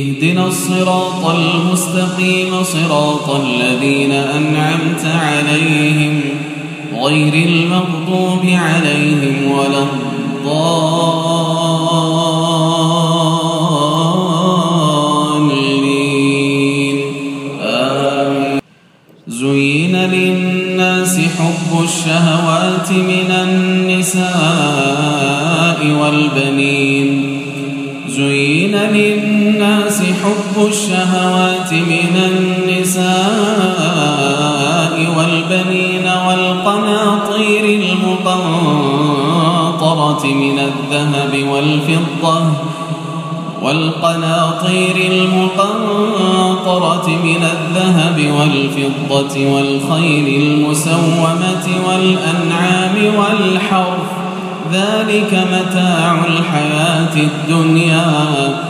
اهدنا الصراط المستقيم صراط الذين أنعمت عليهم غير المغضوب عليهم ولا الضالين. آمين. زين للناس حب الشهوات من النساء والبنين. زين للناس حب الشهوات من النساء والبنين والقناطير المقنطرة من الذهب والفضة والقناطير المقنطرة من الذهب والفضة والخيل المسومة والأنعام والحرث. ذلك متاع الحياة الدنيا.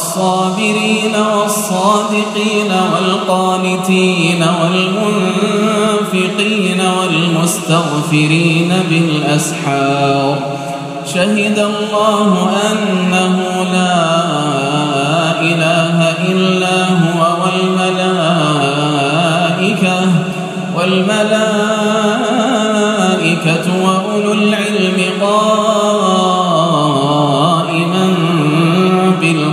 الصابرين والصادقين والقانتين والمنفقين والمستغفرين بالأسحار. شهد الله أنه لا إله إلا هو والملائكة والملائكة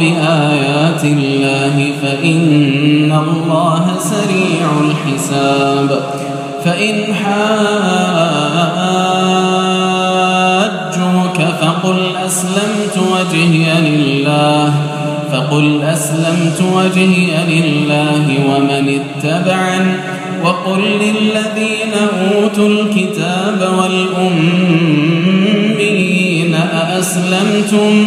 بآيات الله فإن الله سريع الحساب. فإن حاجوك فقل أسلمت وجهي لله فقل أسلمت وجهي لله ومن اتبعن وقل للذين أوتوا الكتاب والأمين أأسلمتم؟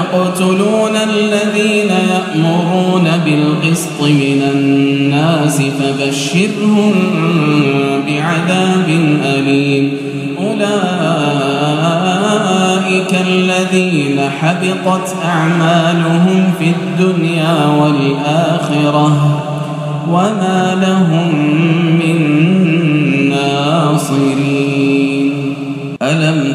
ويقتلون الذين يأمرون بالقسط من الناس فبشرهم بعذاب أليم. أولئك الذين حبطت أعمالهم في الدنيا والآخرة وما لهم من ناصرين.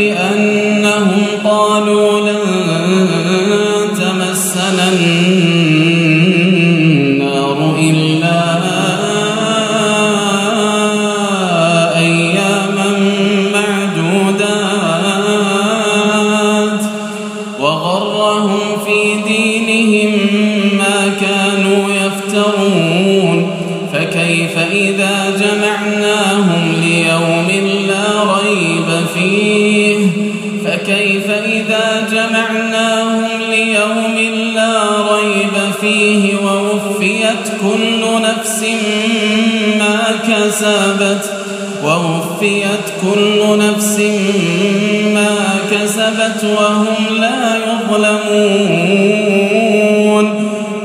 بأنهم قالوا لن تمسنا النار إلا أياما معدودات وغرهم في دينهم ما كانوا يفترون فكيف إذا جمعناهم جمعناهم ليوم لا ريب فيه ووفيت كل نفس ما كسبت ووفيت كل نفس ما كسبت وهم لا يظلمون.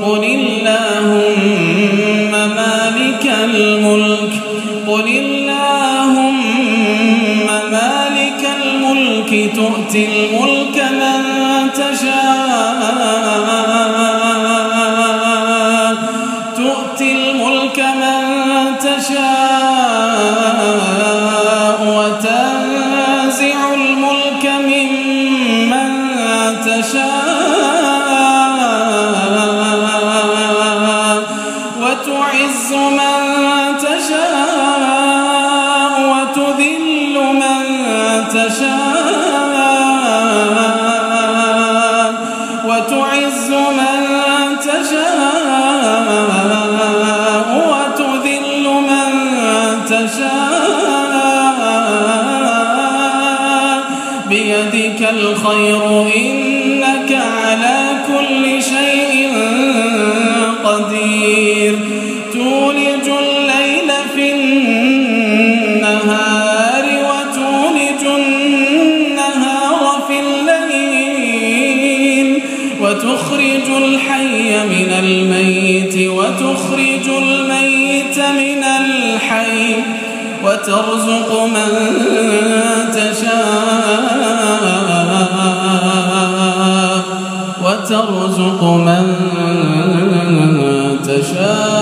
قل اللهم مالك الملك تشاء وتعز من تشاء وتذل من تشاء وتعز من تشاء وتذل من تشاء بيدك الخير إنك وتخرج الحي من الميت وتخرج الميت من الحي وترزق من تشاء وترزق من تشاء.